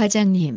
과장님,